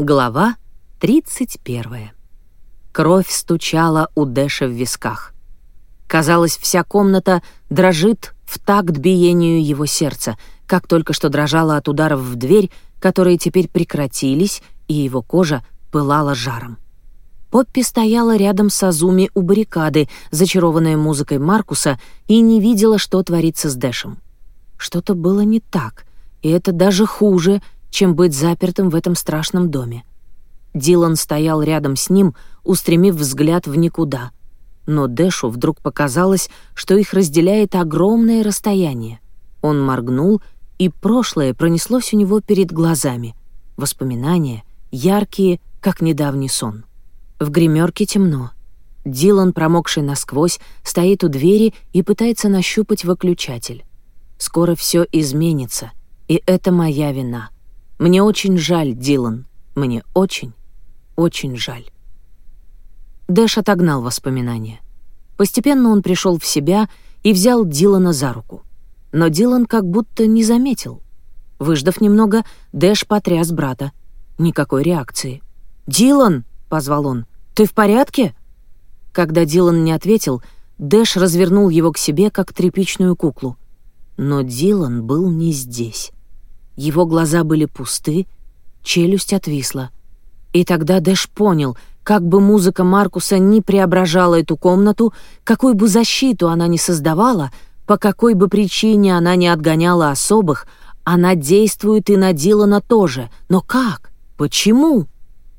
Глава 31. Кровь стучала у Дэша в висках. Казалось, вся комната дрожит в такт биению его сердца, как только что дрожала от ударов в дверь, которые теперь прекратились, и его кожа пылала жаром. Поппи стояла рядом с Азуми у баррикады, зачарованная музыкой Маркуса, и не видела, что творится с Дэшем. Что-то было не так, и это даже хуже — чем быть запертым в этом страшном доме. Дилан стоял рядом с ним, устремив взгляд в никуда. Но Дэшу вдруг показалось, что их разделяет огромное расстояние. Он моргнул, и прошлое пронеслось у него перед глазами. Воспоминания, яркие, как недавний сон. В гримерке темно. Дилан, промокший насквозь, стоит у двери и пытается нащупать выключатель. «Скоро все изменится, и это моя вина». Мне очень жаль, Дилан. Мне очень, очень жаль. Дэш отогнал воспоминания. Постепенно он пришел в себя и взял Дилана за руку. Но Дилан как будто не заметил. Выждав немного, Дэш потряс брата. Никакой реакции. «Дилан!» — позвал он. «Ты в порядке?» Когда Дилан не ответил, Дэш развернул его к себе, как тряпичную куклу. Но Дилан был не здесь. Его глаза были пусты, челюсть отвисла. И тогда Дэш понял, как бы музыка Маркуса ни преображала эту комнату, какую бы защиту она ни создавала, по какой бы причине она ни отгоняла особых, она действует и на Дилана тоже. Но как? Почему?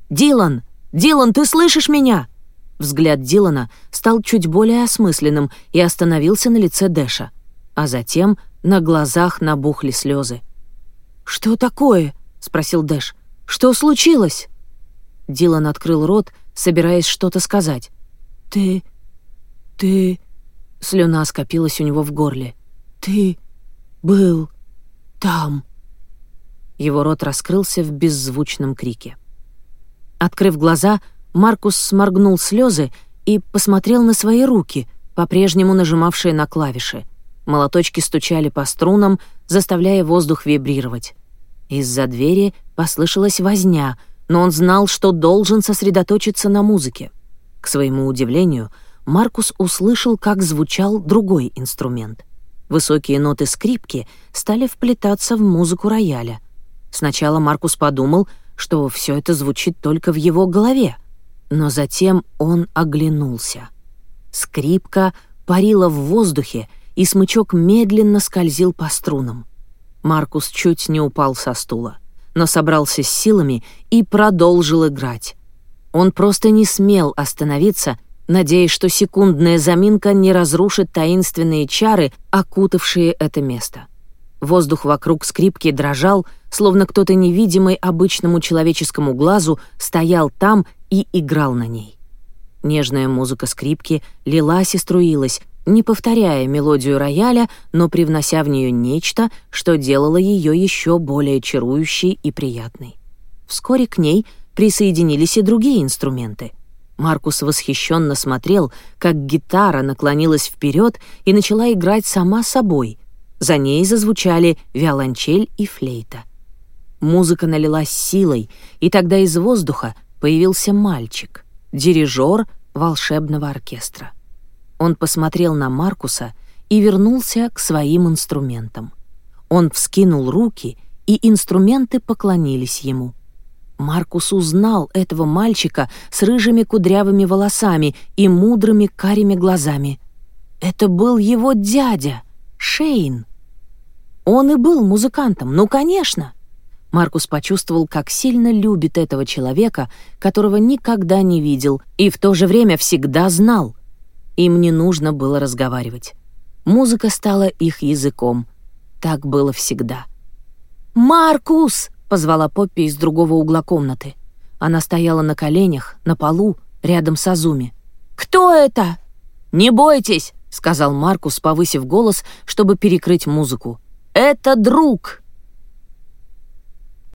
«Дилан! Дилан, ты слышишь меня?» Взгляд Дилана стал чуть более осмысленным и остановился на лице Дэша. А затем на глазах набухли слезы. «Что такое?» — спросил Дэш. «Что случилось?» Дилан открыл рот, собираясь что-то сказать. «Ты... ты...» Слюна скопилась у него в горле. «Ты... был... там...» Его рот раскрылся в беззвучном крике. Открыв глаза, Маркус сморгнул слезы и посмотрел на свои руки, по-прежнему нажимавшие на клавиши. Молоточки стучали по струнам, заставляя воздух вибрировать. Из-за двери послышалась возня, но он знал, что должен сосредоточиться на музыке. К своему удивлению, Маркус услышал, как звучал другой инструмент. Высокие ноты скрипки стали вплетаться в музыку рояля. Сначала Маркус подумал, что все это звучит только в его голове, но затем он оглянулся. Скрипка парила в воздухе, и смычок медленно скользил по струнам. Маркус чуть не упал со стула, но собрался с силами и продолжил играть. Он просто не смел остановиться, надеясь, что секундная заминка не разрушит таинственные чары, окутавшие это место. Воздух вокруг скрипки дрожал, словно кто-то невидимый обычному человеческому глазу стоял там и играл на ней. Нежная музыка скрипки лилась и струилась, не повторяя мелодию рояля, но привнося в нее нечто, что делало ее еще более чарующей и приятной. Вскоре к ней присоединились и другие инструменты. Маркус восхищенно смотрел, как гитара наклонилась вперед и начала играть сама собой. За ней зазвучали виолончель и флейта. Музыка налилась силой, и тогда из воздуха появился мальчик, дирижер волшебного оркестра. Он посмотрел на Маркуса и вернулся к своим инструментам. Он вскинул руки, и инструменты поклонились ему. Маркус узнал этого мальчика с рыжими кудрявыми волосами и мудрыми карими глазами. Это был его дядя, Шейн. Он и был музыкантом, ну, конечно. Маркус почувствовал, как сильно любит этого человека, которого никогда не видел и в то же время всегда знал. Им не нужно было разговаривать. Музыка стала их языком. Так было всегда. «Маркус!» — позвала Поппи из другого угла комнаты. Она стояла на коленях, на полу, рядом с Азуми. «Кто это?» «Не бойтесь!» — сказал Маркус, повысив голос, чтобы перекрыть музыку. «Это друг!»